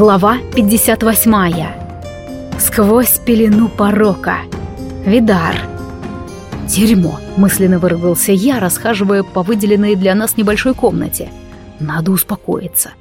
Глава 58. Сквозь пелену порока. Видар. «Дерьмо!» — мысленно выругался я, расхаживая по выделенной для нас небольшой комнате. «Надо успокоиться».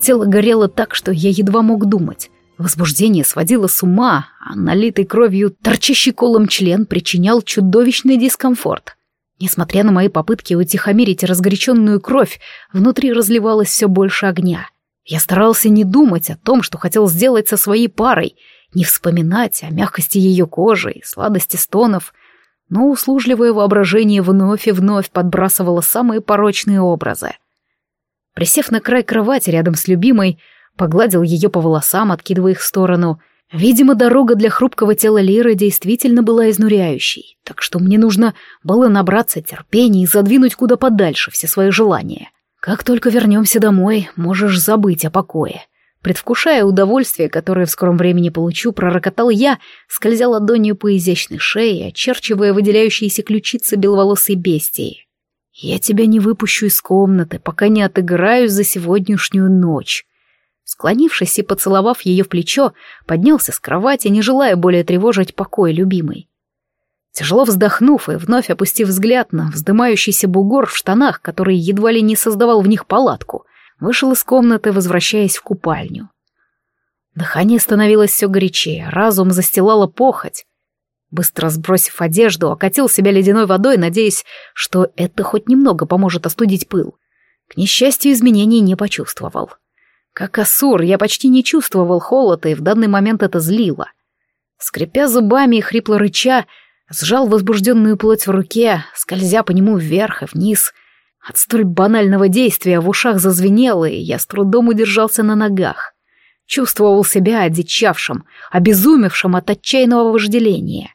Тело горело так, что я едва мог думать. Возбуждение сводило с ума, а налитый кровью торчащий колом член причинял чудовищный дискомфорт. Несмотря на мои попытки утихомирить разгоряченную кровь, внутри разливалось все больше огня — я старался не думать о том, что хотел сделать со своей парой, не вспоминать о мягкости ее кожи и сладости стонов, но услужливое воображение вновь и вновь подбрасывало самые порочные образы. Присев на край кровати рядом с любимой, погладил ее по волосам, откидывая их в сторону. Видимо, дорога для хрупкого тела Лиры действительно была изнуряющей, так что мне нужно было набраться терпения и задвинуть куда подальше все свои желания. Как только вернемся домой, можешь забыть о покое. Предвкушая удовольствие, которое в скором времени получу, пророкотал я, скользя ладонью по изящной шее, очерчивая выделяющиеся ключицы беловолосой бестии. Я тебя не выпущу из комнаты, пока не отыграюсь за сегодняшнюю ночь. Склонившись и поцеловав ее в плечо, поднялся с кровати, не желая более тревожить покой любимой. Тяжело вздохнув и вновь опустив взгляд на вздымающийся бугор в штанах, который едва ли не создавал в них палатку, вышел из комнаты, возвращаясь в купальню. Дыхание становилось все горячее, разум застилала похоть. Быстро сбросив одежду, окатил себя ледяной водой, надеясь, что это хоть немного поможет остудить пыл. К несчастью, изменений не почувствовал. Как Асур, я почти не чувствовал холода, и в данный момент это злило. Скрипя зубами и хрипло рыча, сжал возбужденную плоть в руке, скользя по нему вверх и вниз. От столь банального действия в ушах зазвенело, и я с трудом удержался на ногах. Чувствовал себя одичавшим, обезумевшим от отчаянного вожделения.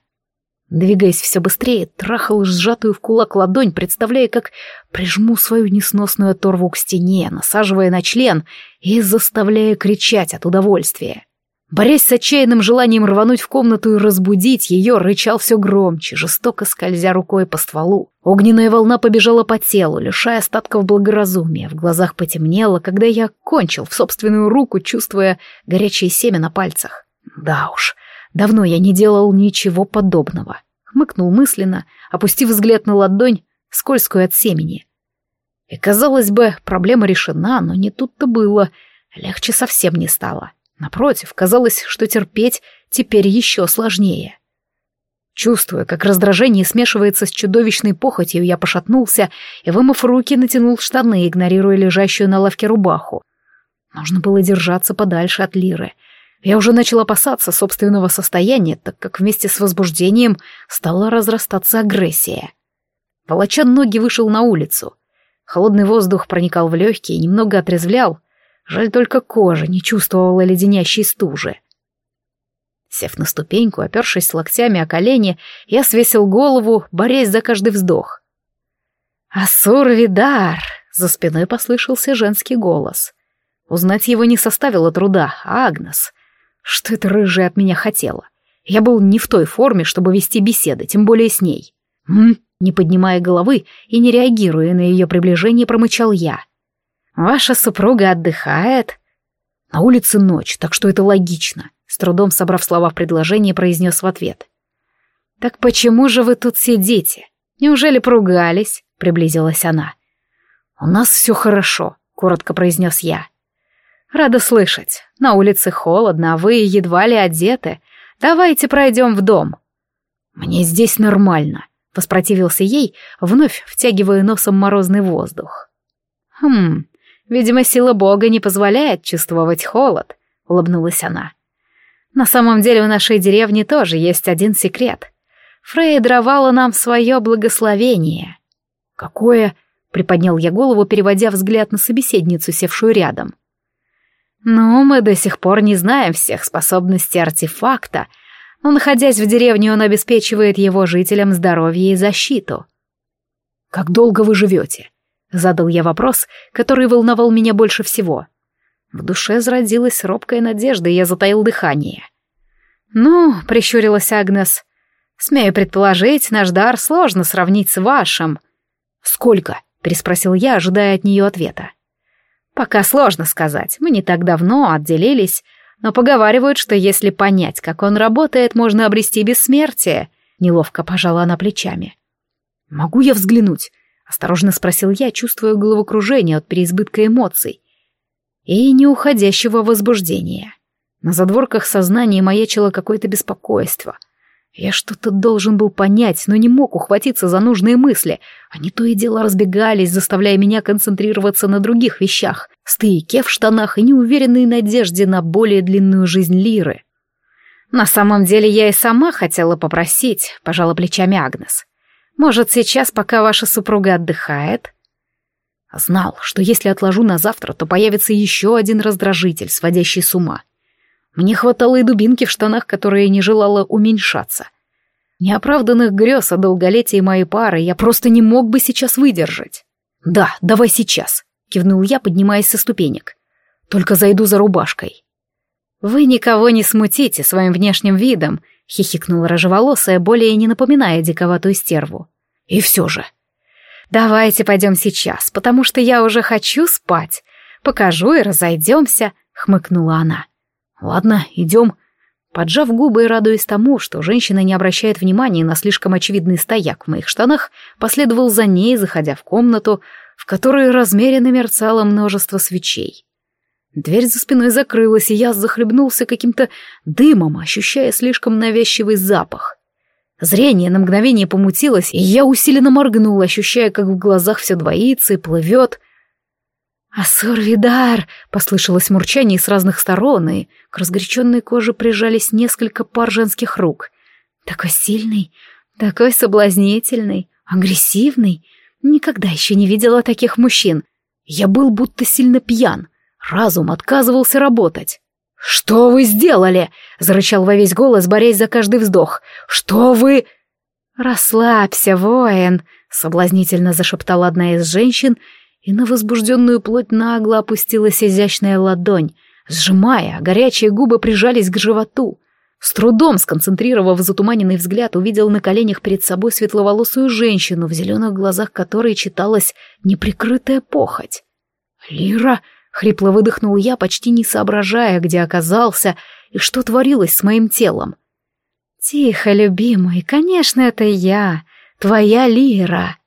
Двигаясь все быстрее, трахал сжатую в кулак ладонь, представляя, как прижму свою несносную оторву к стене, насаживая на член и заставляя кричать от удовольствия. Борясь с отчаянным желанием рвануть в комнату и разбудить ее, рычал все громче, жестоко скользя рукой по стволу. Огненная волна побежала по телу, лишая остатков благоразумия. В глазах потемнело, когда я кончил в собственную руку, чувствуя горячее семя на пальцах. Да уж, давно я не делал ничего подобного. Хмыкнул мысленно, опустив взгляд на ладонь, скользкую от семени. И, казалось бы, проблема решена, но не тут-то было. Легче совсем не стало. Напротив, казалось, что терпеть теперь еще сложнее. Чувствуя, как раздражение смешивается с чудовищной похотью, я пошатнулся и, вымыв руки, натянул штаны, игнорируя лежащую на лавке рубаху. Нужно было держаться подальше от Лиры. Я уже начал опасаться собственного состояния, так как вместе с возбуждением стала разрастаться агрессия. Волоча ноги вышел на улицу. Холодный воздух проникал в легкие, немного отрезвлял, Жаль только кожа не чувствовала леденящей стужи. Сев на ступеньку, опершись локтями о колени, я свесил голову, борясь за каждый вздох. «Асур Видар!» — за спиной послышался женский голос. Узнать его не составило труда, а Агнес. Что это рыжая от меня хотела? Я был не в той форме, чтобы вести беседы, тем более с ней. «М?» — не поднимая головы и не реагируя на ее приближение, промычал я — Ваша супруга отдыхает. На улице ночь, так что это логично. С трудом собрав слова в предложение, произнес в ответ. Так почему же вы тут сидите? Неужели поругались? Приблизилась она. У нас все хорошо, коротко произнес я. Рада слышать. На улице холодно, а вы едва ли одеты. Давайте пройдем в дом. Мне здесь нормально, воспротивился ей, вновь втягивая носом морозный воздух. Хм, Видимо, сила Бога не позволяет чувствовать холод», — улыбнулась она. «На самом деле в нашей деревне тоже есть один секрет. Фрейя даровала нам свое благословение». «Какое?» — приподнял я голову, переводя взгляд на собеседницу, севшую рядом. «Ну, мы до сих пор не знаем всех способностей артефакта, но, находясь в деревне, он обеспечивает его жителям здоровье и защиту». «Как долго вы живете?» Задал я вопрос, который волновал меня больше всего. В душе зародилась робкая надежда, и я затаил дыхание. «Ну», — прищурилась Агнес, — «смею предположить, наш дар сложно сравнить с вашим». «Сколько?» — переспросил я, ожидая от нее ответа. Пока сложно сказать, мы не так давно отделились, но поговаривают, что если понять, как он работает, можно обрести бессмертие. Неловко пожала она плечами. «Могу я взглянуть?» — осторожно спросил я, чувствуя головокружение от переизбытка эмоций и неуходящего возбуждения. На задворках сознания маячило какое-то беспокойство. Я что-то должен был понять, но не мог ухватиться за нужные мысли. Они то и дело разбегались, заставляя меня концентрироваться на других вещах. Стыке в штанах и неуверенной надежде на более длинную жизнь Лиры. «На самом деле я и сама хотела попросить», — пожала плечами Агнес. «Может, сейчас, пока ваша супруга отдыхает?» Знал, что если отложу на завтра, то появится еще один раздражитель, сводящий с ума. Мне хватало и дубинки в штанах, которая не желала уменьшаться. Неоправданных грез о долголетии моей пары я просто не мог бы сейчас выдержать. «Да, давай сейчас», — кивнул я, поднимаясь со ступенек. «Только зайду за рубашкой». «Вы никого не смутите своим внешним видом», — хихикнула рыжеволосая, более не напоминая диковатую стерву. «И все же, «Давайте пойдем сейчас, потому что я уже хочу спать. Покажу и разойдемся», — хмыкнула она. «Ладно, идем». Поджав губы и радуясь тому, что женщина не обращает внимания на слишком очевидный стояк в моих штанах, последовал за ней, заходя в комнату, в которой размеренно мерцало множество свечей. Дверь за спиной закрылась, и я захлебнулся каким-то дымом, ощущая слишком навязчивый запах. Зрение на мгновение помутилось, и я усиленно моргнул, ощущая, как в глазах все двоится и плывет. «Ассор-Видар!» — послышалось мурчание с разных сторон, и к разгоряченной коже прижались несколько пар женских рук. «Такой сильный, такой соблазнительный, агрессивный. Никогда еще не видела таких мужчин. Я был будто сильно пьян. Разум отказывался работать. «Что вы сделали?» — зарычал во весь голос, борясь за каждый вздох. «Что вы...» «Расслабься, воин!» — соблазнительно зашептала одна из женщин, и на возбужденную плоть нагло опустилась изящная ладонь, сжимая, горячие губы прижались к животу. С трудом сконцентрировав затуманенный взгляд, увидел на коленях перед собой светловолосую женщину, в зеленых глазах которой читалась неприкрытая похоть. «Лира!» Хрипло выдохнул я, почти не соображая, где оказался и что творилось с моим телом. «Тихо, любимый, конечно, это я, твоя Лира!»